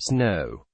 snow.